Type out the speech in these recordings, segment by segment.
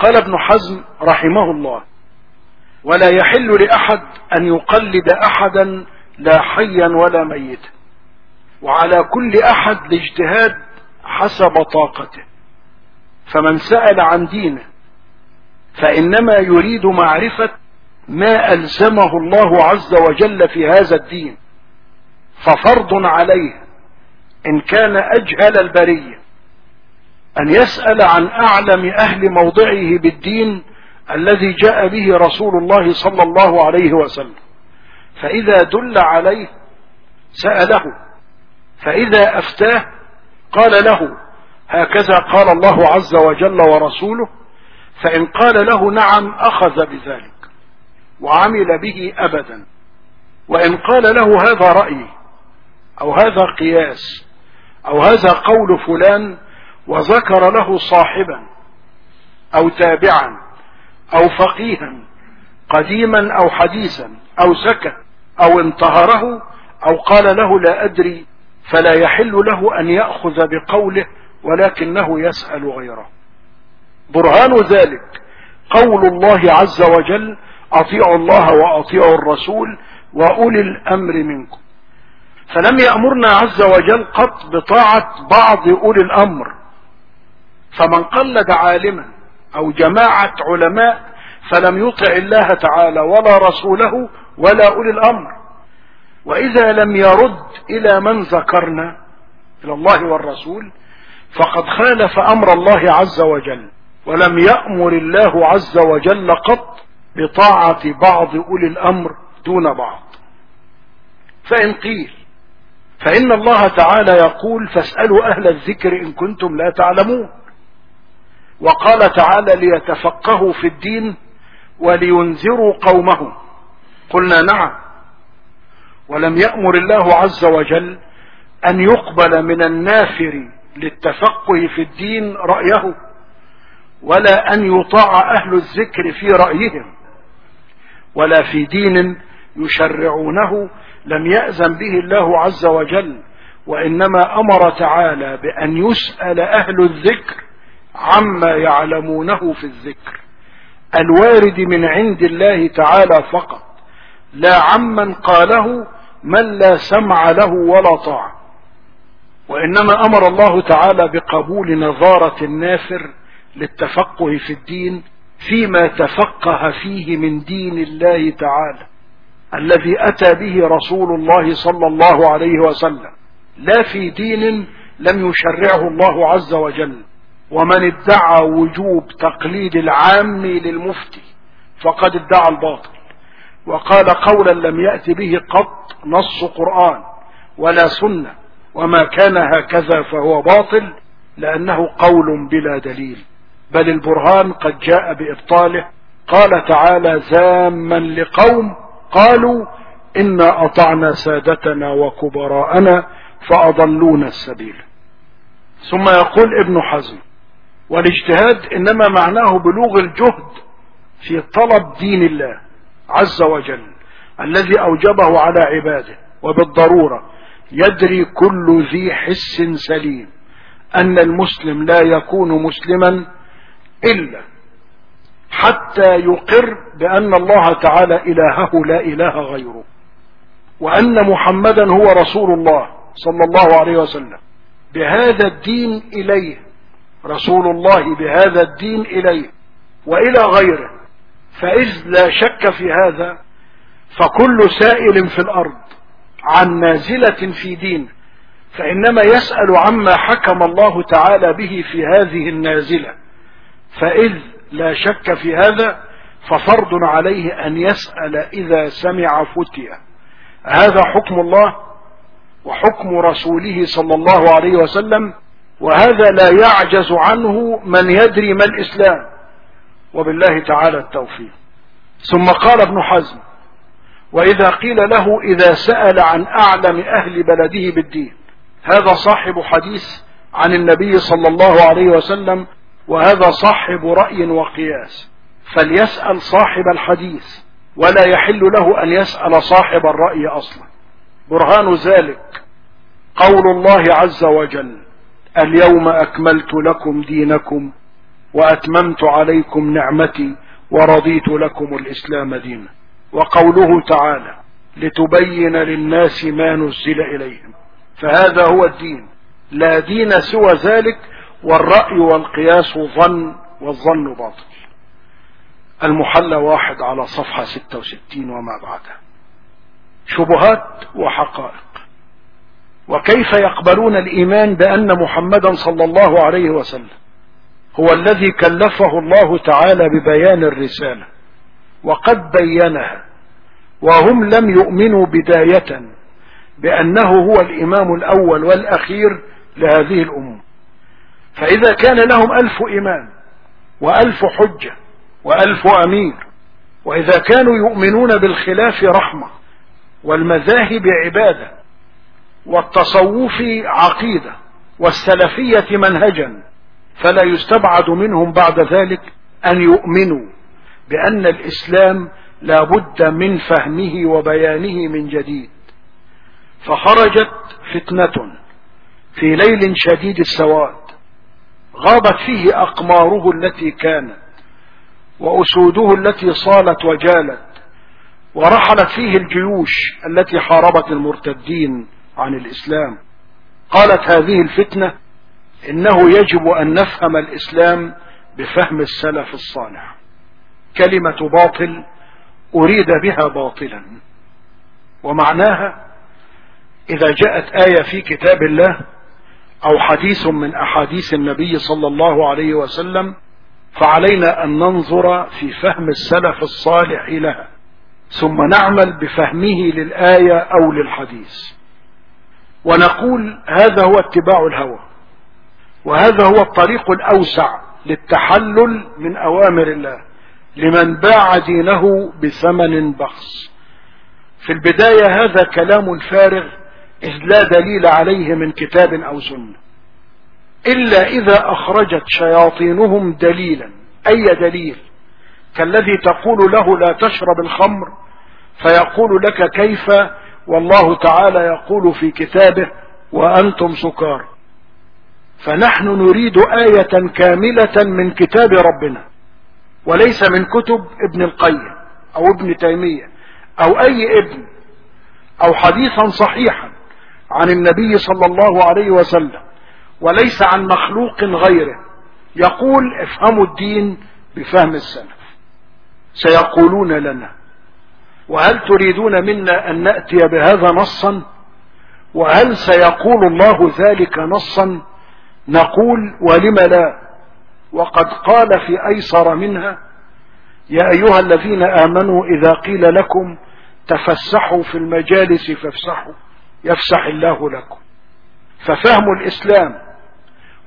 قال ابن حزم رحمه الله ولا يحل لأحد أن يقلد أحدا لا حيا ولا ميتا وعلى كل أحد الاجتهاد حسب طاقته فمن سأل عن دينه فإنما يريد معرفة ما ألزمه الله عز وجل في هذا الدين ففرض عليه إن كان أجهل البرية أن يسأل عن أعلم أهل موضعه بالدين الذي جاء به رسول الله صلى الله عليه وسلم. فإذا دل عليه سأله فإذا أفتاه قال له هكذا قال الله عز وجل ورسوله فإن قال له نعم أخذ بذلك وعمل به أبدا. وإن قال له هذا رأيي أو هذا قياس أو هذا قول فلان وذكر له صاحبا أو تابعا أو فقيها قديما أو حديثا أو سكت أو انتهره أو قال له لا أدري فلا يحل له أن يأخذ بقوله ولكنه يسأل غيره. برهان ذلك قول الله عز وجل أطيعوا الله وأطيعوا الرسول وأولي الأمر منكم. فلم يأمرنا عز وجل قط بطاعة بعض أولي الأمر. فمن قلد عالما أو جماعة علماء فلم يطع الله تعالى ولا رسوله ولا أولي الأمر. وإذا لم يرد إلى من ذكرنا إلى الله والرسول فقد خالف أمر الله عز وجل. ولم يأمر الله عز وجل قط بطاعة بعض أولي الأمر دون بعض. فإن قيل فإن الله تعالى يقول فاسألوا أهل الذكر إن كنتم لا تعلمون وقال تعالى ليتفقهوا في الدين ولينذروا قومهم. قلنا نعم. ولم يأمر الله عز وجل أن يقبل من النافر للتفقه في الدين رأيه ولا أن يطاع أهل الذكر في رأيهم ولا في دين يشرعونه لم يأذن به الله عز وجل وإنما أمر تعالى بأن يسأل أهل الذكر عما يعلمونه في الذكر الوارد من عند الله تعالى فقط لا عمن قاله من لا سمع له ولا طاعة وإنما أمر الله تعالى بقبول نظارة النافر للتفقه في الدين فيما تفقه فيه من دين الله تعالى الذي أتى به رسول الله صلى الله عليه وسلم لا في دين لم يشرعه الله عز وجل. ومن ادعى وجوب تقليد العام للمفتي فقد ادعى الباطل. وقال قولا لم يأت به قط نص قرآن ولا سنة وما كان هكذا فهو باطل لأنه قول بلا دليل. بل البرهان قد جاء بإبطاله. قال تعالى زاما لقوم قالوا إنا أطعنا سادتنا وكبراءنا فأضلونا السبيل. ثم يقول ابن حزم والاجتهاد إنما معناه بلوغ الجهد في طلب دين الله عز وجل الذي أوجبه على عباده. وبالضرورة يدري كل ذي حس سليم أن المسلم لا يكون مسلما إلا حتى يقر بأن الله تعالى إلهه لا إله غيره وأن محمدا هو رسول الله صلى الله عليه وسلم. بهذا الدين إليه رسول الله بهذا الدين إليه وإلى غيره. فإذ لا شك في هذا فكل سائل في الأرض عن نازلة في دين فإنما يسأل عما حكم الله تعالى به في هذه النازلة. فإذ لا شك في هذا ففرض عليه أن يسأل إذا سمع فتية. هذا حكم الله وحكم رسوله صلى الله عليه وسلم وهذا لا يعجز عنه من يدري ما الإسلام. وبالله تعالى التوفيق. ثم قال ابن حزم وإذا قيل له إذا سأل عن أعلم أهل بلده بالدين هذا صاحب حديث عن النبي صلى الله عليه وسلم وهذا صاحب رأي وقياس. فليسأل صاحب الحديث ولا يحل له أن يسأل صاحب الرأي أصلا. برهان ذلك قول الله عز وجل. اليوم أكملت لكم دينكم وأتممت عليكم نعمتي ورضيت لكم الإسلام دينا. وقوله تعالى لتبين للناس ما نزل إليهم. فهذا هو الدين. لا دين سوى ذلك والرأي والقياس ظن والظن باطل. المحلى واحد على صفحة 66 وما بعدها. شبهات وحقائق. وكيف يقبلون الإيمان بأن محمدا صلى الله عليه وسلم هو الذي كلفه الله تعالى ببيان الرسالة وقد بينها وهم لم يؤمنوا بداية بأنه هو الإمام الأول والأخير لهذه الأمة. فإذا كان لهم ألف إمام وألف حجة وألف أمير وإذا كانوا يؤمنون بالخلاف رحمة والمذاهب عبادة والتصوف عقيدة والسلفية منهجا فلا يستبعد منهم بعد ذلك أن يؤمنوا بأن الإسلام لا بد من فهمه وبيانه من جديد. فخرجت فتنة في ليل شديد السواد غابت فيه أقماره التي كانت وأسوده التي صالت وجالت ورحلت فيه الجيوش التي حاربت المرتدين عن الإسلام. قالت هذه الفتنة إنه يجب أن نفهم الإسلام بفهم السلف الصالح. كلمة باطل أريد بها باطلا. ومعناها إذا جاءت آية في كتاب الله أو حديث من أحاديث النبي صلى الله عليه وسلم فعلينا أن ننظر في فهم السلف الصالح لها ثم نعمل بفهمه للآية أو للحديث. ونقول هذا هو اتباع الهوى وهذا هو الطريق الأوسع للتحلل من أوامر الله لمن باع دينه بثمن بخس. في البداية هذا كلام فارغ إذ لا دليل عليه من كتاب أو سنة إلا إذا أخرجت شياطينهم دليلا أي دليل؟ كالذي تقول له لا تشرب الخمر فيقول لك كيف والله تعالى يقول في كتابه وأنتم سكار. فنحن نريد آية كاملة من كتاب ربنا وليس من كتب ابن القيم أو ابن تيمية أو أي ابن أو حديثا صحيحا عن النبي صلى الله عليه وسلم وليس عن مخلوق غيره. يقول افهموا الدين بفهم السلف. سيقولون لنا وهل تريدون منا أن نأتي بهذا نصا؟ وهل سيقول الله ذلك نصا؟ نقول ولم لا؟ وقد قال في أيسر منها يا أيها الذين آمنوا إذا قيل لكم تفسحوا في المجالس فافسحوا يفسح الله لكم. ففهم الإسلام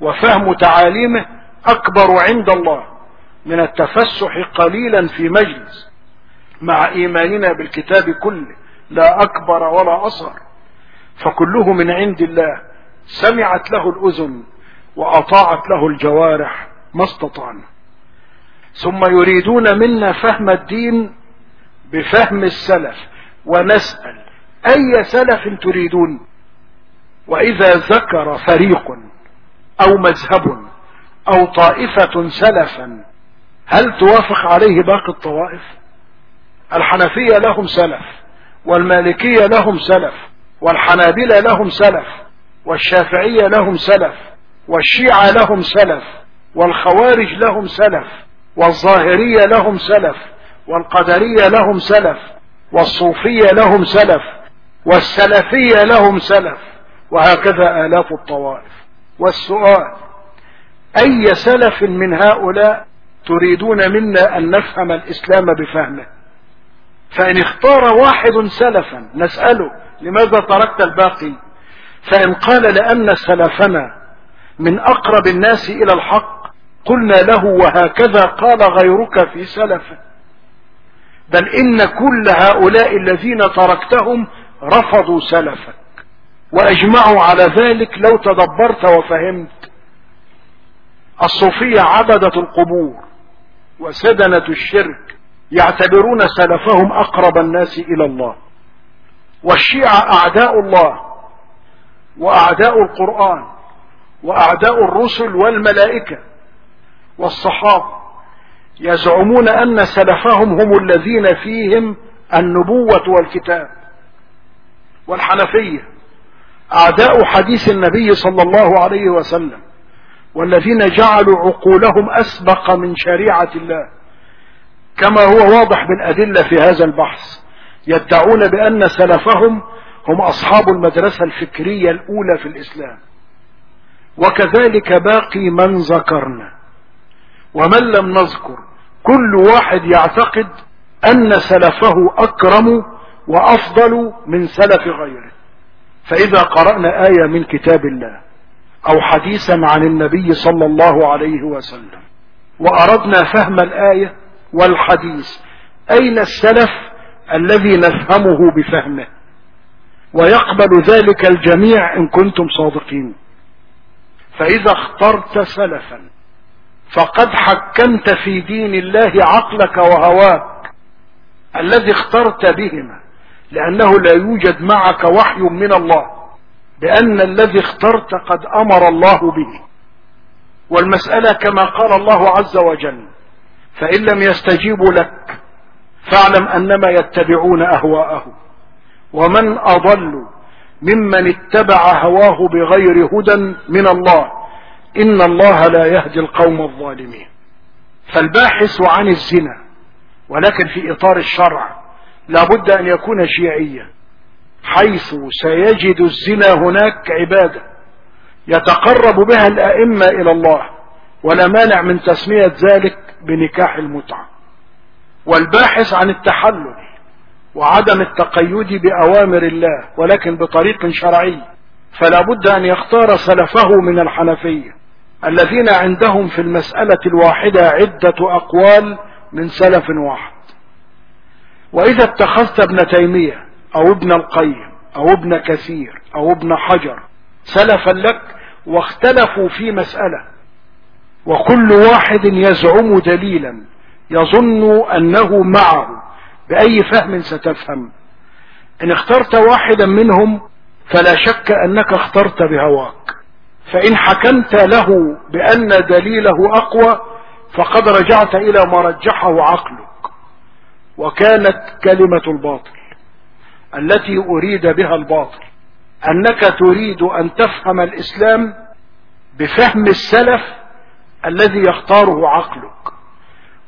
وفهم تعاليمه أكبر عند الله من التفسح قليلا في مجلس. مع إيماننا بالكتاب كله لا أكبر ولا أصغر. فكله من عند الله. سمعت له الأذن وأطاعت له الجوارح ما استطعنا ثم يريدون منا فهم الدين بفهم السلف ونسأل أي سلف تريدون؟ وإذا ذكر فريق أو مذهب أو طائفة سلفا هل توافق عليه باقي الطوائف؟ الحنفية لهم سلف والمالكية لهم سلف والحنابلة لهم سلف والشافعية لهم سلف والشيعة لهم سلف والخوارج لهم سلف والظاهرية لهم سلف والقدرية لهم سلف والصوفية لهم سلف والسلفية لهم سلف وهكذا آلاف الطوائف والسؤال أي سلف من هؤلاء تريدون منا أن نفهم الإسلام بفهمه فإن اختار واحد سلفا نسأله لماذا تركت الباقي؟ فإن قال لأن سلفنا من أقرب الناس إلى الحق قلنا له وهكذا قال غيرك في سلفه بل إن كل هؤلاء الذين تركتهم رفضوا سلفك وأجمعوا على ذلك لو تدبرت وفهمت. الصوفية عبدة القبور وسدنة الشرك يعتبرون سلفهم أقرب الناس إلى الله. والشيعة أعداء الله وأعداء القرآن وأعداء الرسل والملائكة والصحابة يزعمون أن سلفهم هم الذين فيهم النبوة والكتاب والحنفية. أعداء حديث النبي صلى الله عليه وسلم والذين جعلوا عقولهم أسبق من شريعة الله. كما هو واضح بالأدلة في هذا البحث يدعون بأن سلفهم هم أصحاب المدرسة الفكرية الأولى في الإسلام. وكذلك باقي من ذكرنا. ومن لم نذكر كل واحد يعتقد أن سلفه أكرم وأفضل من سلف غيره. فإذا قرأنا آية من كتاب الله أو حديثا عن النبي صلى الله عليه وسلم وأردنا فهم الآية والحديث. أين السلف الذي نفهمه بفهمه؟ ويقبل ذلك الجميع إن كنتم صادقين. فإذا اخترت سلفا فقد حكمت في دين الله عقلك وهواك. الذي اخترت بهما لأنه لا يوجد معك وحي من الله بأن الذي اخترت قد أمر الله به. والمسألة كما قال الله عز وجل فإن لم يستجيبوا لك فاعلم أنما يتبعون أهواءهم. ومن أضل ممن اتبع هواه بغير هدى من الله إن الله لا يهدي القوم الظالمين. فالباحث عن الزنا ولكن في إطار الشرع لابد أن يكون شيعيا حيث سيجد الزنا هناك عبادة يتقرب بها الأئمة إلى الله ولا مانع من تسمية ذلك بنكاح المتعة والباحث عن التحلل وعدم التقيد بأوامر الله ولكن بطريق شرعي فلا بد أن يختار سلفه من الحنفية الذين عندهم في المسألة الواحدة عدة أقوال من سلف واحد. وإذا اتخذت ابن تيمية أو ابن القيم أو ابن كثير أو ابن حجر سلفا لك واختلفوا في مسألة وكل واحد يزعم دليلا يظن أنه معه. بأي فهم ستفهم. إن اخترت واحدا منهم فلا شك أنك اخترت بهواك. فإن حكمت له بأن دليله أقوى فقد رجعت إلى ما رجحه عقلك. وكانت كلمة الباطل التي أريد بها الباطل. أنك تريد أن تفهم الإسلام بفهم السلف الذي يختاره عقلك.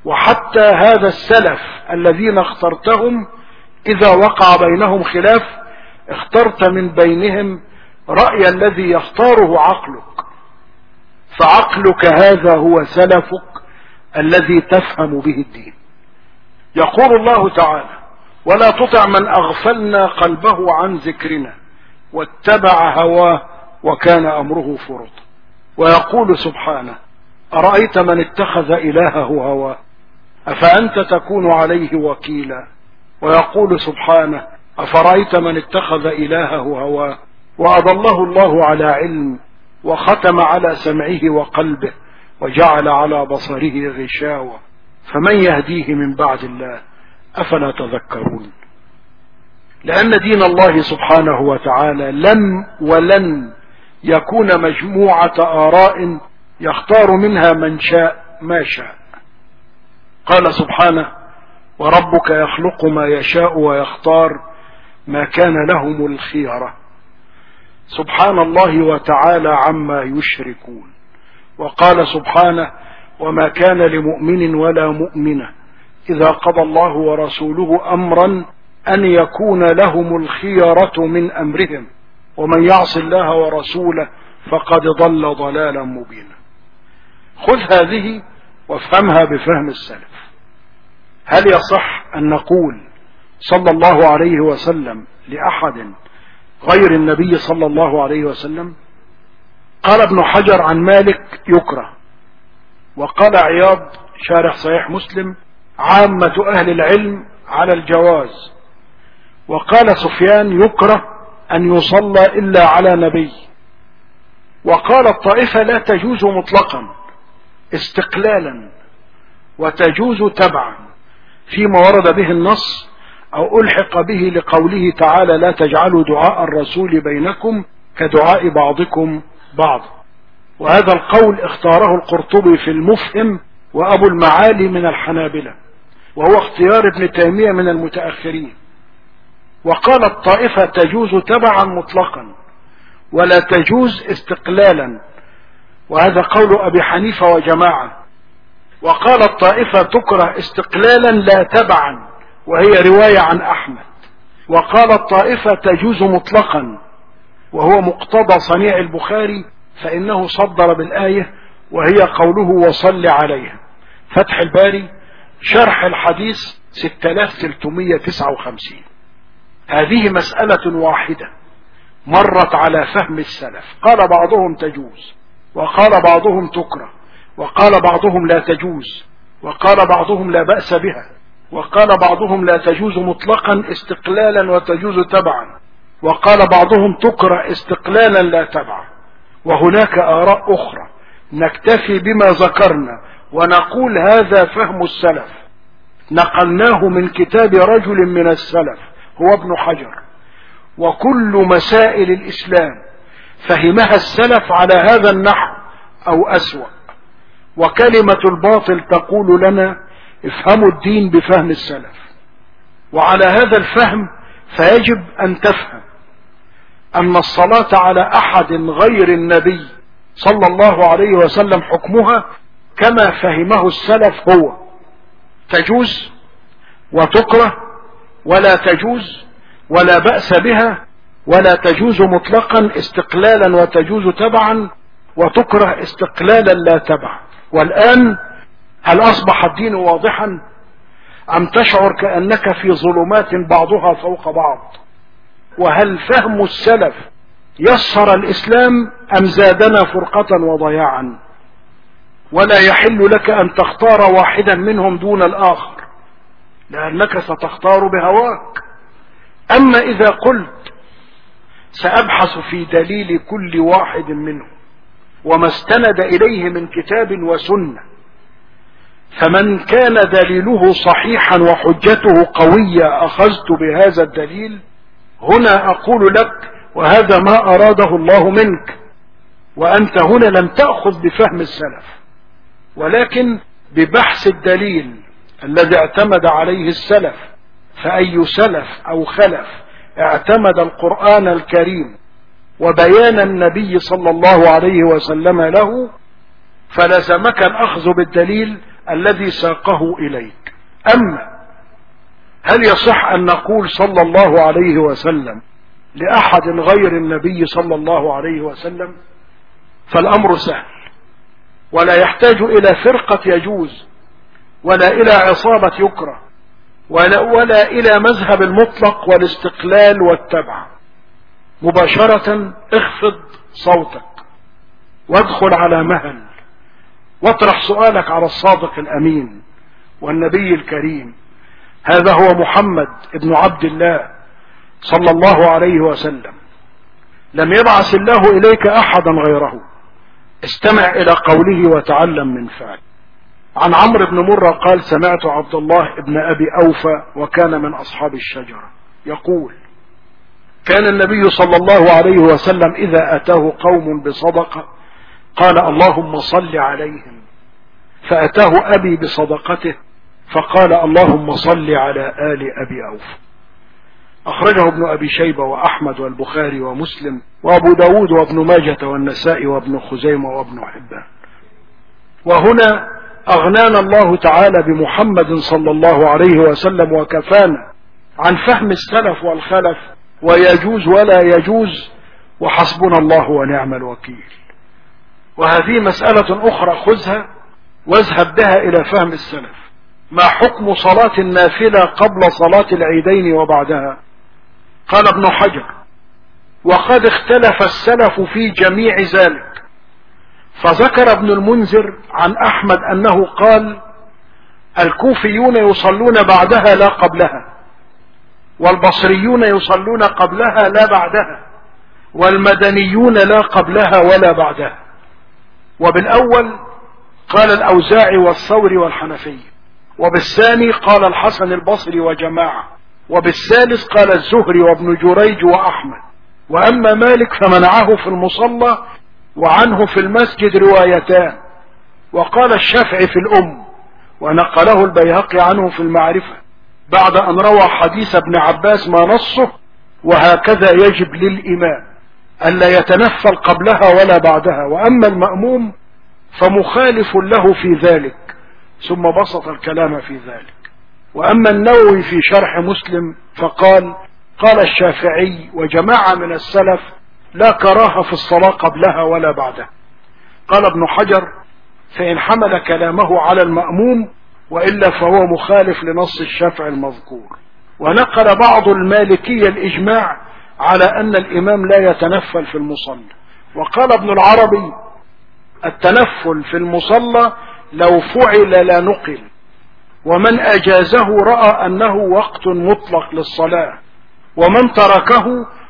وحتى هذا السلف الذين اخترتهم إذا وقع بينهم خلاف اخترت من بينهم رأي الذي يختاره عقلك. فعقلك هذا هو سلفك الذي تفهم به الدين. يقول الله تعالى ولا تطع من أغفلنا قلبه عن ذكرنا واتبع هواه وكان أمره فرطا. ويقول سبحانه أرأيت من اتخذ إلهه هواه؟ أفأنت تكون عليه وكيلا؟ ويقول سبحانه أفرأيت من اتخذ إلهه هواه؟ وأضله الله على علم وختم على سمعه وقلبه وجعل على بصره غشاوة. فمن يهديه من بعد الله؟ أفلا تذكرون؟ لأن دين الله سبحانه وتعالى لم ولن يكون مجموعة آراء يختار منها من شاء ما شاء. قال سبحانه وربك يخلق ما يشاء ويختار ما كان لهم الخيرة سبحان الله وتعالى عما يشركون. وقال سبحانه وما كان لمؤمن ولا مؤمنة إذا قضى الله ورسوله أمرا أن يكون لهم الخيرة من أمرهم. ومن يعص الله ورسوله فقد ضل ضلالا مبينا. خذ هذه وافهمها بفهم السلف. هل يصح أن نقول صلى الله عليه وسلم لأحد غير النبي صلى الله عليه وسلم؟ قال ابن حجر عن مالك يكره. وقال عياض شارح صحيح مسلم عامة أهل العلم على الجواز. وقال سفيان يكره أن يصلى إلا على نبي. وقال الطائفة لا تجوز مطلقا. استقلالا وتجوز تبعا فيما ورد به النص أو ألحق به لقوله تعالى لا تجعلوا دعاء الرسول بينكم كدعاء بعضكم بعض. وهذا القول اختاره القرطبي في المفهم وأبو المعالي من الحنابلة وهو اختيار ابن تيمية من المتأخرين. وقال الطائفة تجوز تبعا مطلقا ولا تجوز استقلالا وهذا قول أبي حنيفة وجماعة. وقال الطائفة تكره استقلالا لا تبعا وهي رواية عن أحمد. وقال الطائفة تجوز مطلقا وهو مقتضى صنيع البخاري فإنه صدر بالآية وهي قوله وصل عليها. فتح الباري شرح الحديث 6359 هذه مسألة واحدة مرت على فهم السلف. قال بعضهم تجوز. وقال بعضهم تكره وقال بعضهم لا تجوز وقال بعضهم لا بأس بها وقال بعضهم لا تجوز مطلقا استقلالا وتجوز تبعا وقال بعضهم تكره استقلالا لا تبعا. وهناك آراء أخرى. نكتفي بما ذكرنا ونقول هذا فهم السلف. نقلناه من كتاب رجل من السلف هو ابن حجر. وكل مسائل الإسلام فهمها السلف على هذا النحو أو أسوأ. وكلمة الباطل تقول لنا افهموا الدين بفهم السلف. وعلى هذا الفهم فيجب أن تفهم أن الصلاة على أحد غير النبي صلى الله عليه وسلم حكمها كما فهمه السلف هو. تجوز وتكره ولا تجوز ولا بأس بها ولا تجوز مطلقا استقلالا وتجوز تبعا وتكره استقلالا لا تبعا والآن هل أصبح الدين واضحا؟ أم تشعر كأنك في ظلمات بعضها فوق بعض؟ وهل فهم السلف يسر الإسلام أم زادنا فرقة وضياعا؟ ولا يحل لك أن تختار واحدا منهم دون الآخر لأنك ستختار بهواك. أما إذا قلت سأبحث في دليل كل واحد منهم وما استند إليه من كتاب وسنة. فمن كان دليله صحيحا وحجته قوية أخذت بهذا الدليل هنا أقول لك وهذا ما أراده الله منك وأنت هنا لم تأخذ بفهم السلف ولكن ببحث الدليل الذي اعتمد عليه السلف فأي سلف أو خلف اعتمد القرآن الكريم وبيان النبي صلى الله عليه وسلم له فلزمك الأخذ بالدليل الذي ساقه إليك. أما هل يصح أن نقول صلى الله عليه وسلم لأحد غير النبي صلى الله عليه وسلم؟ فالأمر سهل. ولا يحتاج إلى فرقة يجوز ولا إلى عصابة يكره. ولا, ولا إلى مذهب المطلق والاستقلال والتبع. مباشرة اخفض صوتك وادخل على مهل واطرح سؤالك على الصادق الأمين والنبي الكريم. هذا هو محمد ابن عبد الله صلى الله عليه وسلم. لم يبعث الله إليك أحدا غيره. استمع إلى قوله وتعلم من فعل عن عمرو بن مرة قال سمعت عبد الله ابن أبي أوفى وكان من أصحاب الشجرة. يقول كان النبي صلى الله عليه وسلم إذا أتاه قوم بصدقة قال اللهم صل عليهم. فأتاه أبي بصدقته فقال اللهم صل على آل أبي أوفى. أخرجه ابن أبي شيبة وأحمد والبخاري ومسلم وأبو داود وابن ماجة والنسائي وابن خزيمة وابن حبان. وهنا أغنانا الله تعالى بمحمد صلى الله عليه وسلم وكفانا عن فهم السلف والخلف ويجوز ولا يجوز وحسبنا الله ونعم الوكيل. وهذه مسألة أخرى خذها واذهب بها إلى فهم السلف. ما حكم صلاة النافلة قبل صلاة العيدين وبعدها؟ قال ابن حجر وقد اختلف السلف في جميع ذلك. فذكر ابن المنذر عن أحمد أنه قال الكوفيون يصلون بعدها لا قبلها والبصريون يصلون قبلها لا بعدها والمدنيون لا قبلها ولا بعدها. وبالأول قال الأوزاعي والثوري والحنفي وبالثاني قال الحسن البصري وجماعة وبالثالث قال الزهري وابن جريج وأحمد. وأما مالك فمنعه في المصلى وعنه في المسجد روايتان. وقال الشافعي في الأم ونقله البيهقي عنه في المعرفة بعد أن روى حديث ابن عباس ما نصه وهكذا يجب للإمام ألا يتنفل قبلها ولا بعدها. وأما المأموم فمخالف له في ذلك ثم بسط الكلام في ذلك. وأما النووي في شرح مسلم فقال قال الشافعي وجماعة من السلف لا كراهة في الصلاة قبلها ولا بعدها. قال ابن حجر فإن حمل كلامه على المأموم وإلا فهو مخالف لنص الشافعي المذكور. ونقل بعض المالكية الإجماع على أن الإمام لا يتنفل في المصلى. وقال ابن العربي التنفل في المصلى لو فعل لا نقل. ومن أجازه رأى أنه وقت مطلق للصلاة. ومن تركه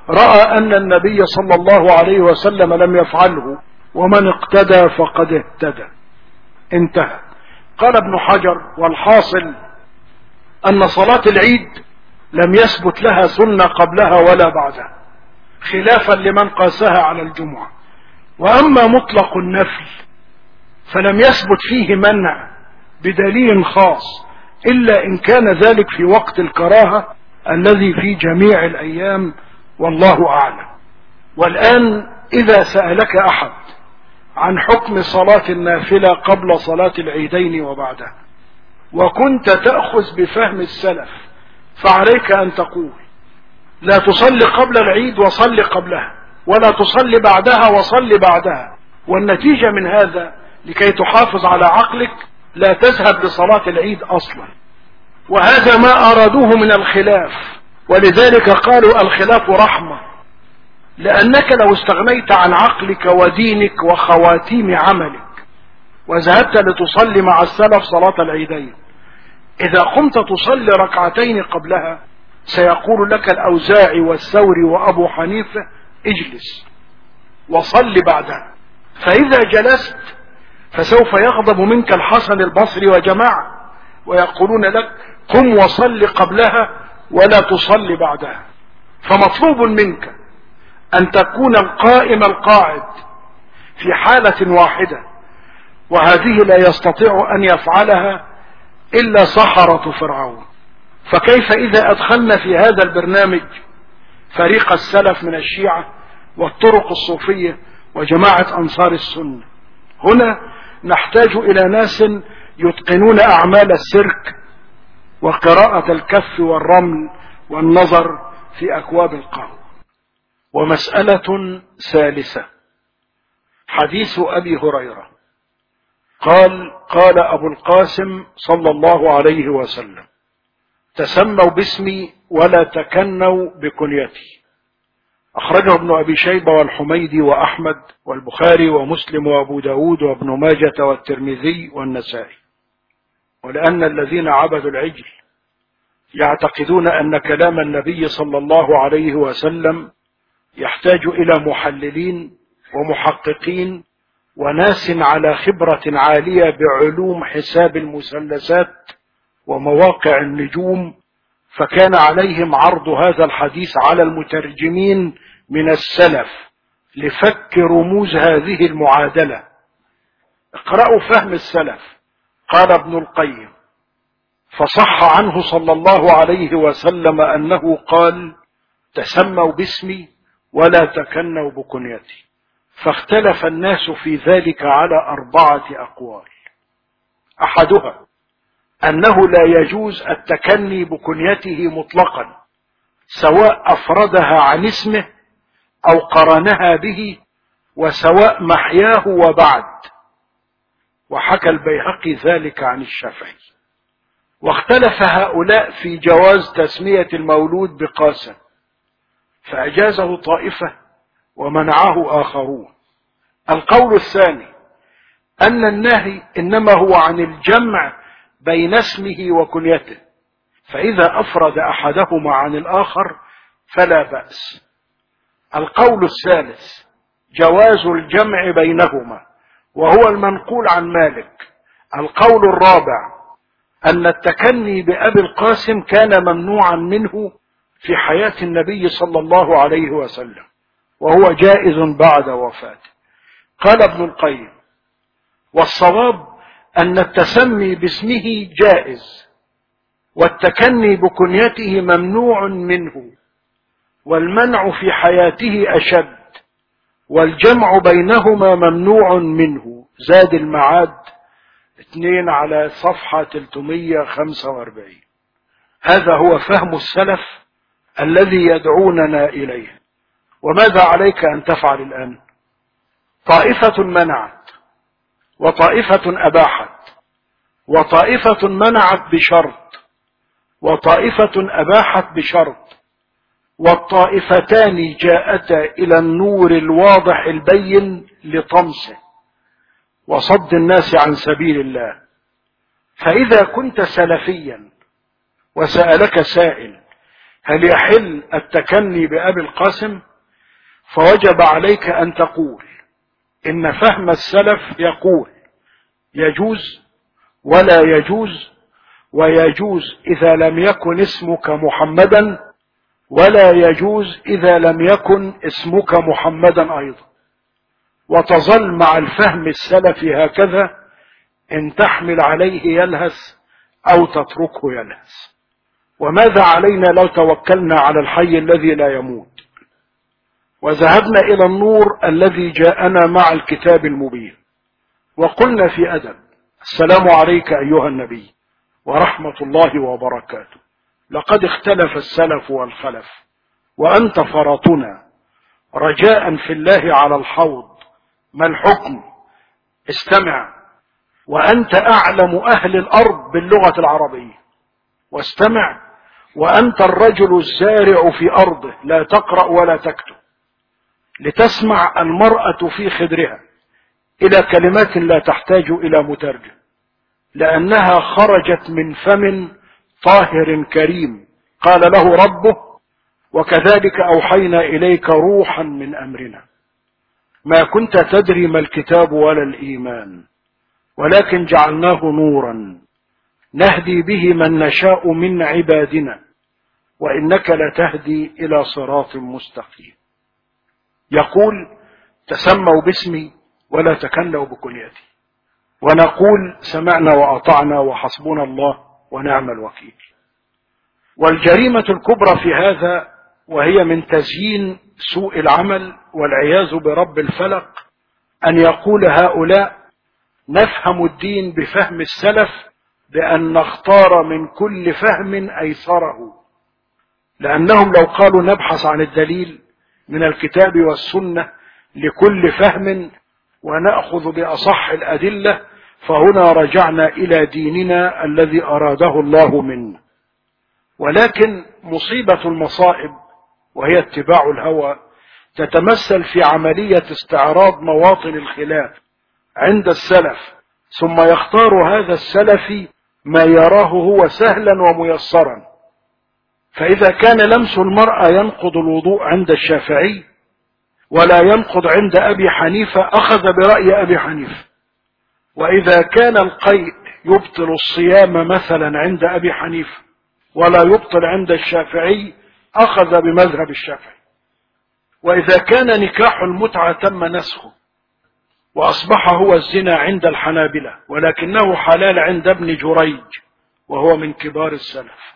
رأى أن النبي صلى الله عليه وسلم لم يفعله ومن اقتدى فقد اهتدى. انتهى. قال ابن حجر والحاصل أن صلاة العيد لم يثبت لها سنة قبلها ولا بعدها خلافا لمن قاسها على الجمعة. وأما مطلق النفل فلم يثبت فيه منع بدليل خاص إلا إن كان ذلك في وقت الكراهة الذي في جميع الأيام والله أعلم. والآن إذا سألك أحد عن حكم صلاة النافلة قبل صلاة العيدين وبعدها وكنت تأخذ بفهم السلف فعليك أن تقول لا تصلي قبل العيد وصلي قبلها ولا تصلي بعدها وصلي بعدها. والنتيجة من هذا لكي تحافظ على عقلك لا تذهب لصلاة العيد أصلا. وهذا ما أرادوه من الخلاف. ولذلك قالوا الخلاف رحمة. لأنك لو استغنيت عن عقلك ودينك وخواتيم عملك وذهبت لتصلي مع السلف صلاة العيدين إذا قمت تصلي ركعتين قبلها سيقول لك الأوزاعي والثوري وأبو حنيفة اجلس وصل بعدها. فإذا جلست فسوف يغضب منك الحسن البصري وجماعة ويقولون لك قم وصل قبلها ولا تصلي بعدها. فمطلوب منك أن تكون القائم القاعد في حالة واحدة وهذه لا يستطيع أن يفعلها إلا سحرة فرعون. فكيف إذا أدخلنا في هذا البرنامج فريق السلف من الشيعة والطرق الصوفية وجماعة أنصار السنة؟ هنا نحتاج إلى ناس يتقنون أعمال السيرك وقراءة الكف والرمل والنظر في أكواب القهوة ومسألة ثالثة. حديث أبي هريرة. قال قال أبو القاسم صلى الله عليه وسلم تسموا باسمي ولا تكنوا بكنيتي. أخرجه ابن أبي شيبة والحميدي وأحمد والبخاري ومسلم وأبو داود وابن ماجة والترمذي والنسائي. ولأن الذين عبدوا العجل يعتقدون أن كلام النبي صلى الله عليه وسلم يحتاج إلى محللين ومحققين وناس على خبرة عالية بعلوم حساب المثلثات ومواقع النجوم فكان عليهم عرض هذا الحديث على المترجمين من السلف لفك رموز هذه المعادلة. اقرأوا فهم السلف. قال ابن القيم فصح عنه صلى الله عليه وسلم أنه قال تسموا باسمي ولا تكنوا بكنيتي. فاختلف الناس في ذلك على أربعة أقوال. أحدها أنه لا يجوز التكني بكنيته مطلقا سواء أفردها عن اسمه أو قرنها به وسواء محياه وبعد. وحكى البيهقي ذلك عن الشافعي. واختلف هؤلاء في جواز تسمية المولود بقاسم فأجازه طائفة ومنعه آخرون. القول الثاني أن النهي إنما هو عن الجمع بين اسمه وكنيته فإذا أفرد أحدهما عن الآخر فلا بأس. القول الثالث جواز الجمع بينهما. وهو المنقول عن مالك. القول الرابع أن التكني بأبي القاسم كان ممنوعا منه في حياة النبي صلى الله عليه وسلم وهو جائز بعد وفاته قال ابن القيم والصواب أن التسمي باسمه جائز والتكني بكنيته ممنوع منه والمنع في حياته أشد. والجمع بينهما ممنوع منه. زاد المعاد اثنين على صفحة 345 هذا هو فهم السلف الذي يدعوننا إليه. وماذا عليك أن تفعل الآن؟ طائفة منعت وطائفة أباحت وطائفة منعت بشرط وطائفة أباحت بشرط. والطائفتان جاءتا إلى النور الواضح البين لطمسه وصد الناس عن سبيل الله. فإذا كنت سلفيا وسألك سائل هل يحل التكني بأبي القاسم؟ فوجب عليك أن تقول إن فهم السلف يقول يجوز ولا يجوز ويجوز إذا لم يكن اسمك محمدا ولا يجوز إذا لم يكن اسمك محمدا أيضا. وتظل مع الفهم السلفي هكذا إن تحمل عليه يلهث أو تتركه يلهث. وماذا علينا لو توكلنا على الحي الذي لا يموت؟ وذهبنا إلى النور الذي جاءنا مع الكتاب المبين. وقلنا في أدب السلام عليك أيها النبي ورحمة الله وبركاته. لقد اختلف السلف والخلف وأنت فرطنا. رجاء في الله على الحوض. ما الحكم؟ استمع. وأنت أعلم أهل الأرض باللغة العربية. واستمع. وأنت الرجل الزارع في أرضه. لا تقرأ ولا تكتب. لتسمع المرأة في خدرها. إلى كلمات لا تحتاج إلى مترجم. لأنها خرجت من فم طاهر كريم. قال له ربه وكذلك أوحينا إليك روحا من أمرنا. ما كنت تدري ما الكتاب ولا الإيمان ولكن جعلناه نورا. نهدي به من نشاء من عبادنا وإنك لتهدي إلى صراط مستقيم. يقول تسموا باسمي ولا تكنوا بكنيتي. ونقول سمعنا وأطعنا وحسبنا الله ونعم الوكيل. والجريمة الكبرى في هذا وهي من تزيين سوء العمل والعياذ برب الفلق أن يقول هؤلاء نفهم الدين بفهم السلف بأن نختار من كل فهم أيسره. لأنهم لو قالوا نبحث عن الدليل من الكتاب والسنة لكل فهم ونأخذ بأصح الأدلة فهنا رجعنا إلى ديننا الذي أراده الله منا ولكن مصيبة المصائب وهي اتباع الهوى تتمثل في عملية استعراض مواطن الخلاف عند السلف ثم يختار هذا السلفي ما يراه هو سهلا وميسرا. فإذا كان لمس المرأة ينقض الوضوء عند الشافعي ولا ينقض عند أبي حنيفة أخذ برأي أبي حنيفة. وإذا كان القيء يبطل الصيام مثلا عند أبي حنيفة ولا يبطل عند الشافعي أخذ بمذهب الشافعي. وإذا كان نكاح المتعة تم نسخه وأصبح هو الزنا عند الحنابلة ولكنه حلال عند ابن جريج وهو من كبار السلف.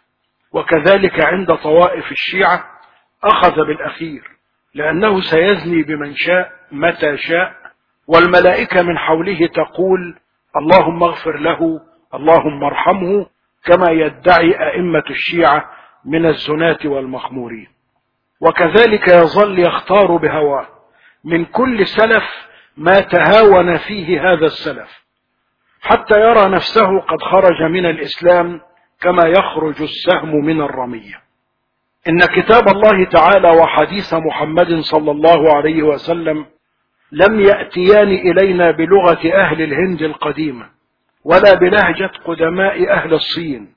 وكذلك عند طوائف الشيعة أخذ بالأخير لأنه سيزني بمن شاء متى شاء. والملائكة من حوله تقول اللهم اغفر له اللهم ارحمه كما يدعي أئمة الشيعة من الزناة والمخمورين. وكذلك يظل يختار بهواه. من كل سلف ما تهاون فيه هذا السلف. حتى يرى نفسه قد خرج من الإسلام كما يخرج السهم من الرمية. إن كتاب الله تعالى وحديث محمد صلى الله عليه وسلم لم يأتيان إلينا بلغة أهل الهند القديمة ولا بلهجة قدماء أهل الصين.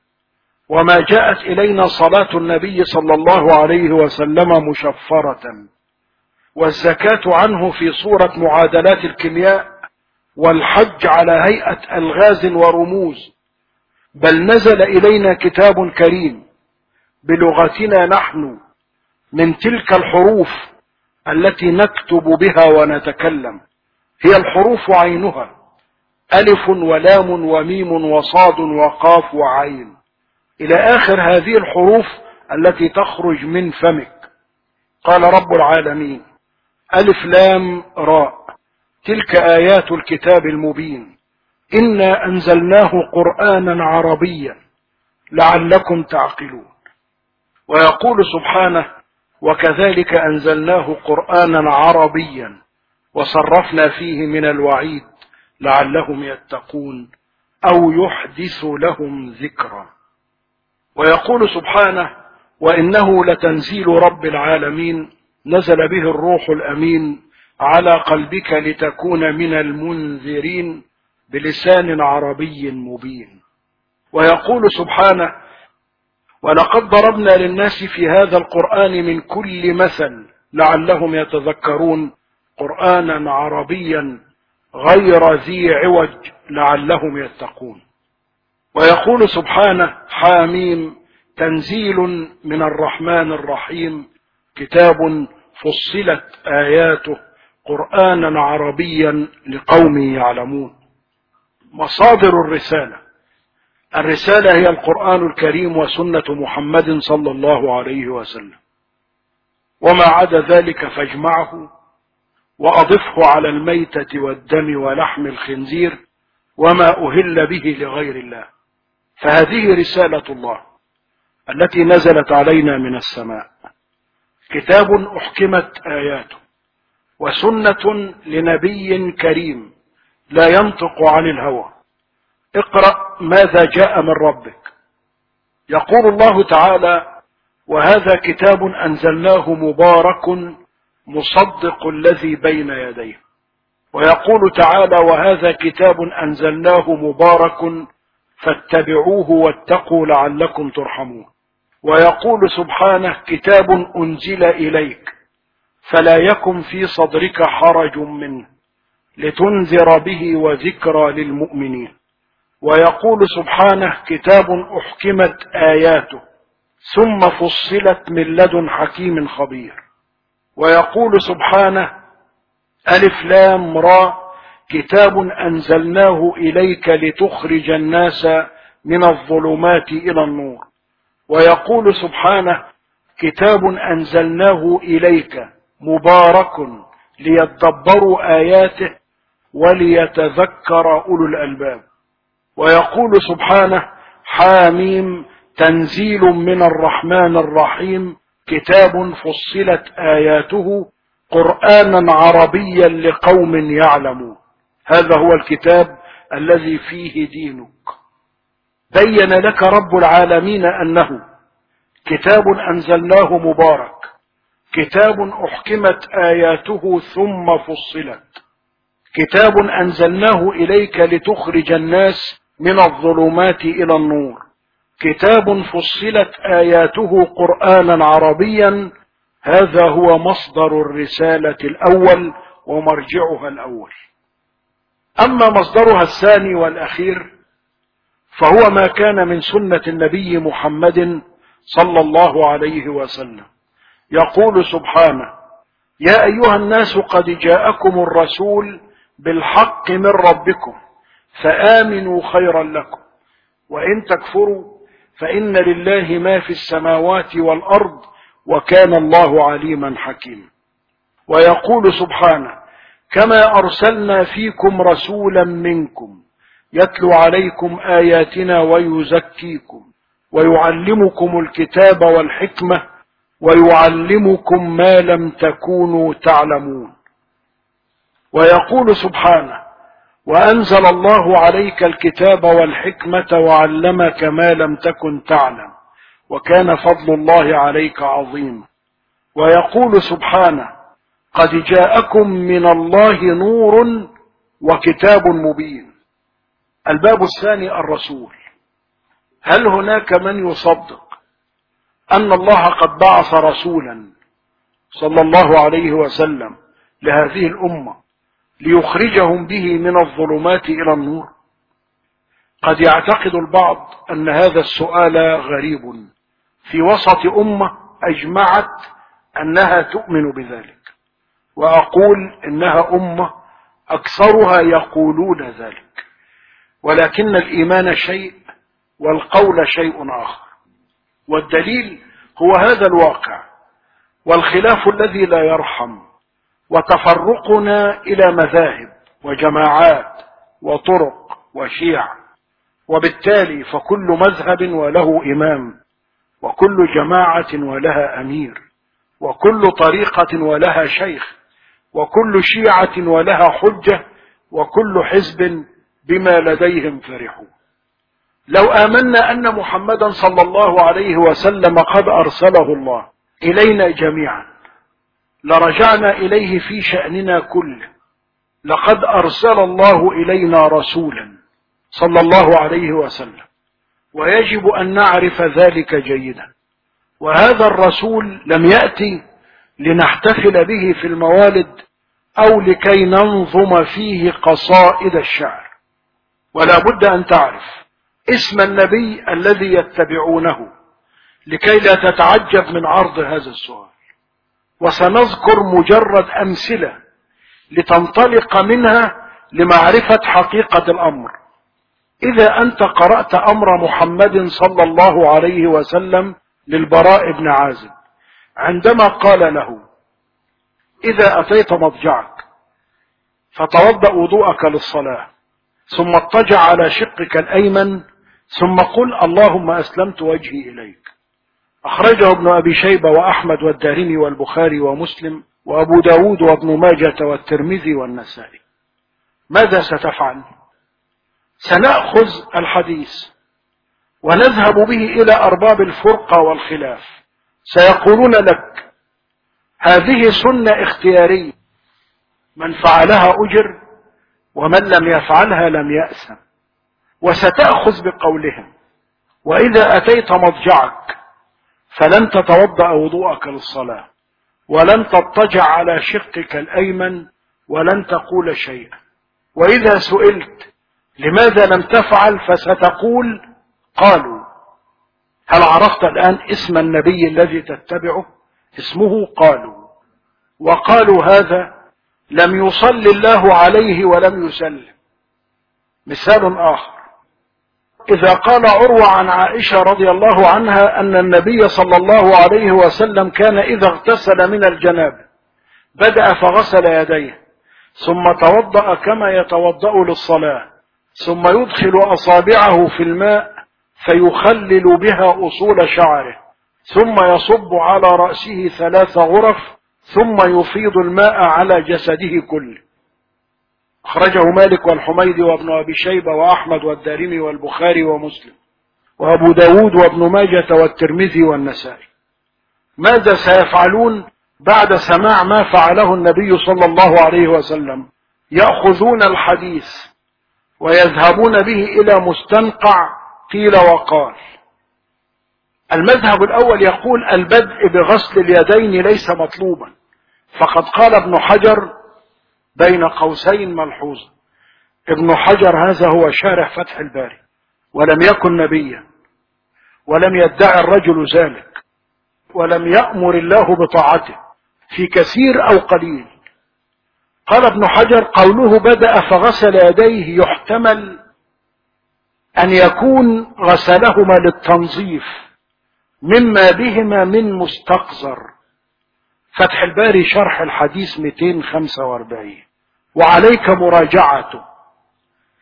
وما جاءت إلينا صلاة النبي صلى الله عليه وسلم مشفرة. والزكاة عنه في صورة معادلات الكيمياء والحج على هيئة ألغاز ورموز بل نزل إلينا كتاب كريم بلغتنا نحن من تلك الحروف التي نكتب بها ونتكلم. هي الحروف عينها. ألف ولام وميم وصاد وقاف وعين. إلى آخر هذه الحروف التي تخرج من فمك. قال رب العالمين ألف لام راء. تلك آيات الكتاب المبين. إنا أنزلناه قرآنا عربيا. لعلكم تعقلون. ويقول سبحانه وكذلك أنزلناه قرآنا عربيا وصرفنا فيه من الوعيد لعلهم يتقون أو يحدث لهم ذكرا. ويقول سبحانه وإنه لتنزيل رب العالمين نزل به الروح الأمين على قلبك لتكون من المنذرين بلسان عربي مبين. ويقول سبحانه ولقد ضربنا للناس في هذا القرآن من كل مثل لعلهم يتذكرون قرآنا عربيا غير ذي عوج لعلهم يتقون. ويقول سبحانه حاميم تنزيل من الرحمن الرحيم كتاب فصلت آياته قرآنا عربيا لقوم يعلمون. مصادر الرسالة الرسالة هي القرآن الكريم وسنة محمد صلى الله عليه وسلم. وما عدا ذلك فاجمعه وأضفه على الميتة والدم ولحم الخنزير وما أهل به لغير الله. فهذه رسالة الله التي نزلت علينا من السماء. كتاب أحكمت آياته وسنة لنبي كريم لا ينطق عن الهوى. اقرأ ماذا جاء من ربك. يقول الله تعالى وهذا كتاب أنزلناه مبارك مصدق الذي بين يديه. ويقول تعالى وهذا كتاب أنزلناه مبارك فاتبعوه واتقوا لعلكم ترحمون. ويقول سبحانه كتاب أنزل إليك فلا يكن في صدرك حرج منه لتنذر به وذكرى للمؤمنين. ويقول سبحانه كتاب أحكمت آياته ثم فصلت من لدن حكيم خبير. ويقول سبحانه ألف لام را كتاب أنزلناه إليك لتخرج الناس من الظلمات إلى النور. ويقول سبحانه كتاب أنزلناه إليك مبارك ليتدبروا آياته وليتذكر أولو الألباب. ويقول سبحانه حاميم تنزيل من الرحمن الرحيم كتاب فصلت آياته قرآنا عربيا لقوم يعلمون. هذا هو الكتاب الذي فيه دينك. بين لك رب العالمين أنه كتاب أنزلناه مبارك كتاب أحكمت آياته ثم فصلت كتاب أنزلناه إليك لتخرج الناس من الظلمات إلى النور. كتاب فصلت آياته قرآنا عربيا. هذا هو مصدر الرسالة الأول ومرجعها الأول. أما مصدرها الثاني والأخير فهو ما كان من سنة النبي محمد صلى الله عليه وسلم. يقول سبحانه يا أيها الناس قد جاءكم الرسول بالحق من ربكم فآمنوا خيرا لكم. وإن تكفروا فإن لله ما في السماوات والأرض وكان الله عليما حكيما. ويقول سبحانه كما أرسلنا فيكم رسولا منكم يتلو عليكم آياتنا ويزكيكم ويعلمكم الكتاب والحكمة ويعلمكم ما لم تكونوا تعلمون. ويقول سبحانه وأنزل الله عليك الكتاب والحكمة وعلمك ما لم تكن تعلم وكان فضل الله عليك عظيما ويقول سبحانه قد جاءكم من الله نور وكتاب مبين. الباب الثاني الرسول. هل هناك من يصدق أن الله قد بعث رسولا صلى الله عليه وسلم لهذه الأمة ليخرجهم به من الظلمات إلى النور. قد يعتقد البعض أن هذا السؤال غريب. في وسط أمة أجمعت أنها تؤمن بذلك. وأقول إنها أمة أكثرها يقولون ذلك. ولكن الإيمان شيء والقول شيء آخر. والدليل هو هذا الواقع. والخلاف الذي لا يرحم. وتفرقنا إلى مذاهب وجماعات وطرق وشيع. وبالتالي فكل مذهب وله إمام وكل جماعة ولها أمير وكل طريقة ولها شيخ وكل شيعة ولها حجة وكل حزب بما لديهم فرحون. لو آمنا أن محمدا صلى الله عليه وسلم قد أرسله الله إلينا جميعا لرجعنا إليه في شأننا كله لقد أرسل الله إلينا رسولا صلى الله عليه وسلم ويجب أن نعرف ذلك جيدا. وهذا الرسول لم يأتي لنحتفل به في الموالد أو لكي ننظم فيه قصائد الشعر. ولا بد أن تعرف اسم النبي الذي يتبعونه لكي لا تتعجب من عرض هذا السؤال. وسنذكر مجرد أمثلة لتنطلق منها لمعرفة حقيقة الأمر. إذا أنت قرأت أمر محمد صلى الله عليه وسلم للبراء بن عازب عندما قال له إذا أتيت مضجعك فتوضأ وضوءك للصلاة ثم اضطجع على شقك الأيمن ثم قل اللهم أسلمت وجهي إليك. أخرجه ابن أبي شيبة وأحمد والدارمي والبخاري ومسلم وأبو داود وابن ماجة والترمذي والنسائي. ماذا ستفعل؟ سنأخذ الحديث ونذهب به إلى أرباب الفرقة والخلاف. سيقولون لك هذه سنة اختيارية. من فعلها أجر ومن لم يفعلها لم يأسم وستأخذ بقولهم. وإذا أتيت مضجعك فلن تتوضأ وضوءك للصلاة ولن تضطجع على شقك الأيمن ولن تقول شيئا. وإذا سئلت لماذا لم تفعل فستقول قالوا هل عرفت الآن اسم النبي الذي تتبعه؟ اسمه قالوا. وقالوا هذا لم يصل الله عليه ولم يسلم. مثال آخر. إذا قال عروة عن عائشة رضي الله عنها أن النبي صلى الله عليه وسلم كان إذا اغتسل من الجناب بدأ فغسل يديه ثم توضأ كما يتوضأ للصلاة ثم يدخل أصابعه في الماء فيخلل بها أصول شعره ثم يصب على رأسه ثلاث غرف ثم يفيض الماء على جسده كله. أخرجه مالك والحميد وابن أبي شيبة وأحمد والدارمي والبخاري ومسلم وأبو داود وابن ماجة والترمذي والنسائي. ماذا سيفعلون بعد سماع ما فعله النبي صلى الله عليه وسلم؟ يأخذون الحديث ويذهبون به إلى مستنقع قيل وقال. المذهب الأول يقول البدء بغسل اليدين ليس مطلوبا. فقد قال ابن حجر بين قوسين ملحوظة. ابن حجر هذا هو شارح فتح الباري. ولم يكن نبيا. ولم يدعي الرجل ذلك. ولم يأمر الله بطاعته. في كثير أو قليل. قال ابن حجر قوله بدأ فغسل يديه يحتمل أن يكون غسلهما للتنظيف مما بهما من مستقذر. فتح الباري شرح الحديث 245 وعليك مراجعته.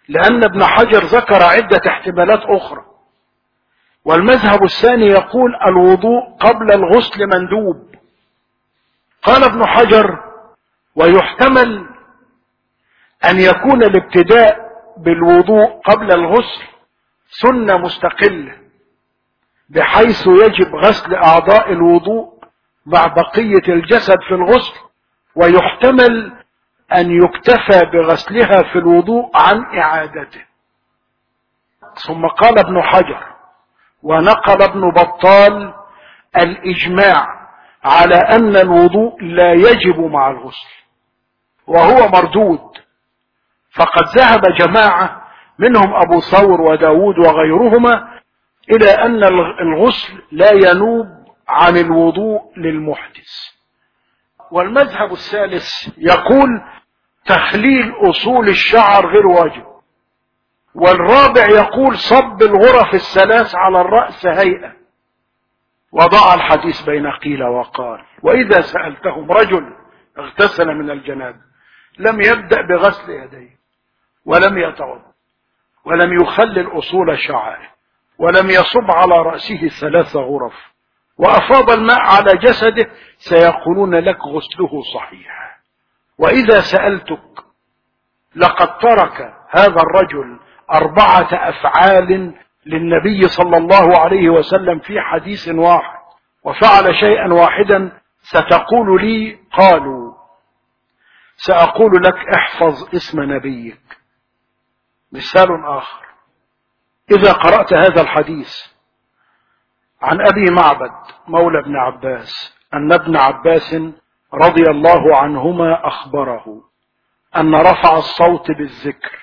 لأن ابن حجر ذكر عدة احتمالات أخرى. والمذهب الثاني يقول الوضوء قبل الغسل مندوب. قال ابن حجر ويحتمل أن يكون الابتداء بالوضوء قبل الغسل سنة مستقلة بحيث يجب غسل أعضاء الوضوء مع بقية الجسد في الغسل ويحتمل أن يكتفى بغسلها في الوضوء عن إعادته. ثم قال ابن حجر ونقل ابن بطال الإجماع على أن الوضوء لا يجب مع الغسل وهو مردود. فقد ذهب جماعة منهم أبو ثور وداود وغيرهما إلى أن الغسل لا ينوب عن الوضوء للمحدث. والمذهب الثالث يقول تخليل أصول الشعر غير واجب. والرابع يقول صب الغرف الثلاث على الرأس هيئة. وضع الحديث بين قيل وقال. وإذا سألتهم رجل اغتسل من الجناب لم يبدأ بغسل يديه ولم يتوضأ ولم يخلل أصول شعره ولم يصب على رأسه ثلاث غرف. وأفاض الماء على جسده سيقولون لك غسله صحيح. وإذا سألتك لقد ترك هذا الرجل أربعة أفعال للنبي صلى الله عليه وسلم في حديث واحد وفعل شيئا واحدا ستقول لي قالوا سأقول لك احفظ اسم نبيك. مثال آخر. إذا قرأت هذا الحديث عن أبي معبد مولى ابن عباس أن ابن عباس رضي الله عنهما أخبره أن رفع الصوت بالذكر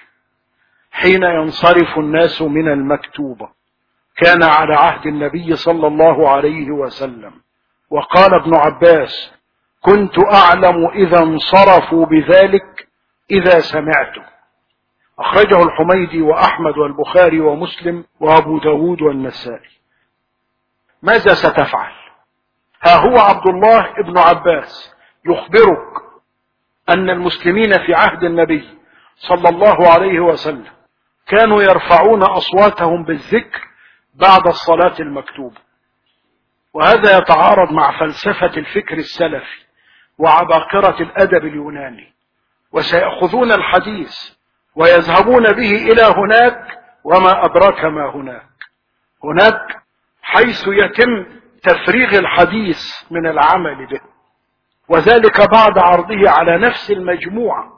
حين ينصرف الناس من المكتوبة. كان على عهد النبي صلى الله عليه وسلم. وقال ابن عباس كنت أعلم إذا انصرفوا بذلك إذا سمعته. أخرجه الحميدي وأحمد والبخاري ومسلم وأبو داود والنسائي. ماذا ستفعل؟ ها هو عبد الله ابن عباس يخبرك أن المسلمين في عهد النبي صلى الله عليه وسلم كانوا يرفعون أصواتهم بالذكر بعد الصلاة المكتوبة. وهذا يتعارض مع فلسفة الفكر السلفي وعباقرة الأدب اليوناني. وسيأخذون الحديث ويذهبون به إلى هناك وما أدراك ما هناك. هناك حيث يتم تفريغ الحديث من العمل به. وذلك بعد عرضه على نفس المجموعة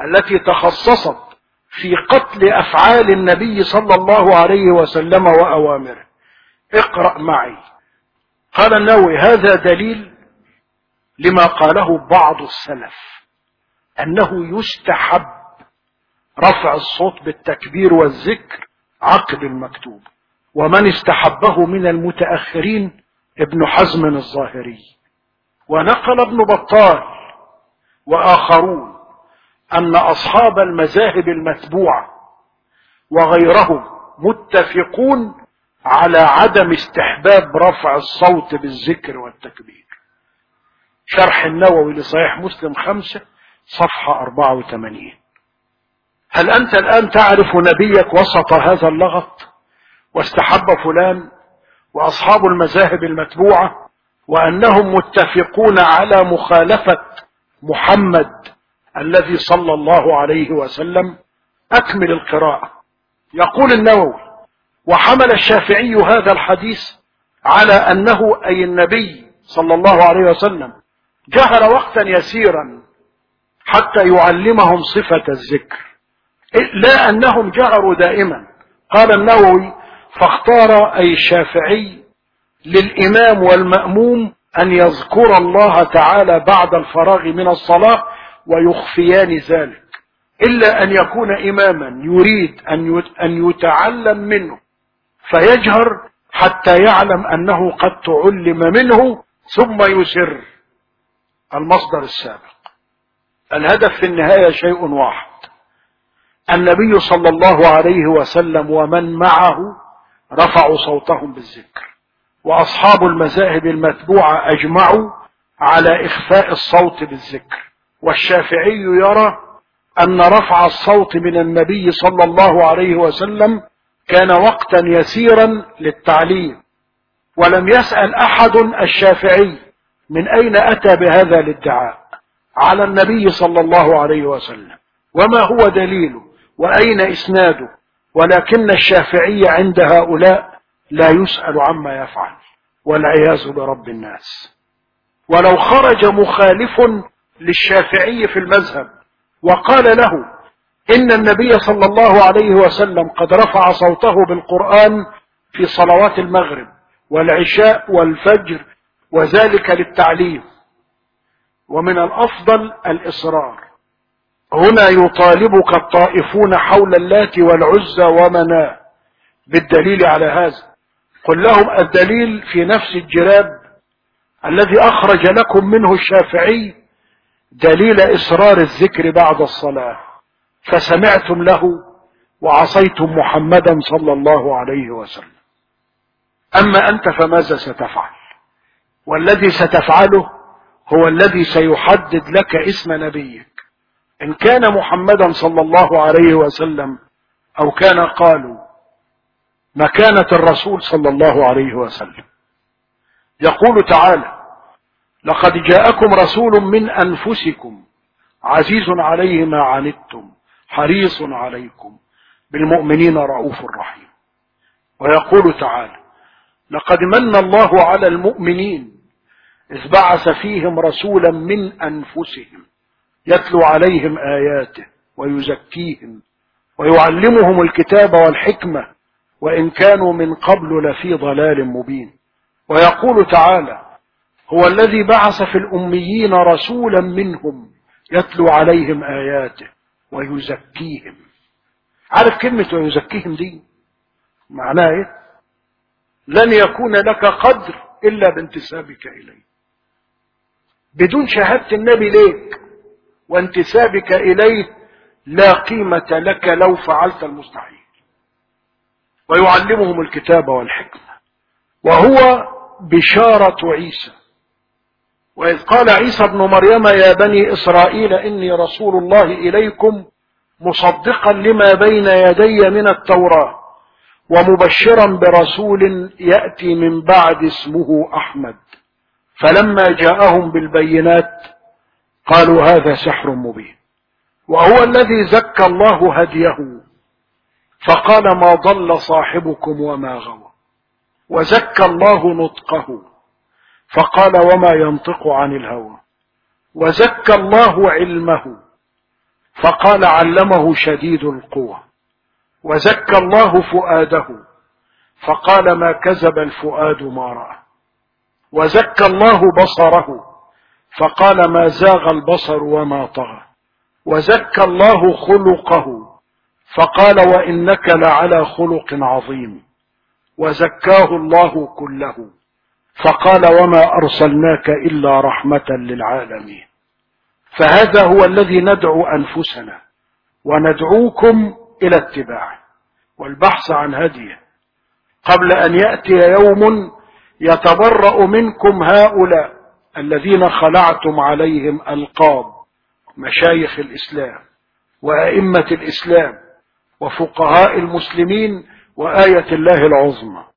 التي تخصصت في قتل أفعال النبي صلى الله عليه وسلم وأوامره. اقرأ معي. قال النووي هذا دليل لما قاله بعض السلف أنه يستحب رفع الصوت بالتكبير والذكر عقب المكتوب ومن استحبه من المتأخرين ابن حزم الظاهري. ونقل ابن بطال وآخرون أن أصحاب المذاهب المتبوعة وغيرهم متفقون على عدم استحباب رفع الصوت بالذكر والتكبير. شرح النووي لصحيح مسلم خمسة صفحة 84 هل أنت الآن تعرف نبيك وسط هذا اللغط؟ واستحب فلان وأصحاب المذاهب المتبوعة وأنهم متفقون على مخالفة محمد الذي صلى الله عليه وسلم أكمل القراءة. يقول النووي وحمل الشافعي هذا الحديث على أنه أي النبي صلى الله عليه وسلم جهر وقتا يسيرا حتى يعلمهم صفة الذكر لا أنهم جهروا دائما. قال النووي فاختار أي الشافعي للإمام والمأموم أن يذكر الله تعالى بعد الفراغ من الصلاة ويخفيان ذلك إلا أن يكون إماما يريد أن يتعلم منه فيجهر حتى يعلم أنه قد تعلم منه ثم يسر. المصدر السابق. الهدف في النهاية شيء واحد النبي صلى الله عليه وسلم ومن معه رفعوا صوتهم بالذكر. وأصحاب المذاهب المتبوعة أجمعوا على إخفاء الصوت بالذكر. والشافعي يرى أن رفع الصوت من النبي صلى الله عليه وسلم كان وقتا يسيرا للتعليم. ولم يسأل أحد الشافعي من أين أتى بهذا الادعاء. على النبي صلى الله عليه وسلم. وما هو دليله؟ وأين إسناده؟ ولكن الشافعي عند هؤلاء لا يسأل عما يفعل والعياذ برب الناس. ولو خرج مخالف للشافعي في المذهب وقال له إن النبي صلى الله عليه وسلم قد رفع صوته بالقرآن في صلوات المغرب والعشاء والفجر وذلك للتعليم ومن الأفضل الإصرار. هنا يطالبك الطائفون حول اللات والعزى ومناه بالدليل على هذا. قل لهم الدليل في نفس الجراب الذي أخرج لكم منه الشافعي دليل إصرار الذكر بعد الصلاة. فسمعتم له وعصيتم محمدا صلى الله عليه وسلم. أما أنت فماذا ستفعل؟ والذي ستفعله هو الذي سيحدد لك اسم نبيك. إن كان محمدا صلى الله عليه وسلم أو كان قالوا مكانة الرسول صلى الله عليه وسلم. يقول تعالى لقد جاءكم رسول من أنفسكم عزيز عليه ما عنتم حريص عليكم بالمؤمنين رؤوف رحيم. ويقول تعالى لقد من الله على المؤمنين إذ بعث فيهم رسولا من أنفسهم يتلو عليهم آياته ويزكيهم ويعلمهم الكتاب والحكمة وإن كانوا من قبل لفي ضلال مبين. ويقول تعالى هو الذي بعث في الأميين رسولا منهم يتلو عليهم آياته ويزكيهم. عارف كلمة ويزكيهم دي؟ معناها إيه؟ لن يكون لك قدر إلا بانتسابك إليه. بدون شهادة النبي ليك. وانتسابك إليه لا قيمة لك لو فعلت المستحيل. ويعلمهم الكتاب والحكمة. وهو بشارة عيسى. وإذ قال عيسى ابن مريم يا بني إسرائيل إني رسول الله إليكم مصدقا لما بين يدي من التوراة ومبشرا برسول يأتي من بعد اسمه أحمد. فلما جاءهم بالبينات قالوا هذا سحر مبين. وهو الذي زكى الله هديه. فقال ما ضل صاحبكم وما غوى. وزكى الله نطقه. فقال وما ينطق عن الهوى. وزكى الله علمه. فقال علمه شديد القوى. وزكى الله فؤاده. فقال ما كذب الفؤاد ما رأى. وزكى الله بصره. فقال ما زاغ البصر وما طغى. وزكى الله خلقه. فقال وإنك لعلى خلق عظيم. وزكاه الله كله. فقال وما أرسلناك إلا رحمة للعالمين. فهذا هو الذي ندعو أنفسنا. وندعوكم إلى اتباعه. والبحث عن هديه. قبل أن يأتي يوم يتبرأ منكم هؤلاء. الذين خلعتم عليهم ألقاب مشايخ الإسلام وأئمة الإسلام وفقهاء المسلمين وآية الله العظمى.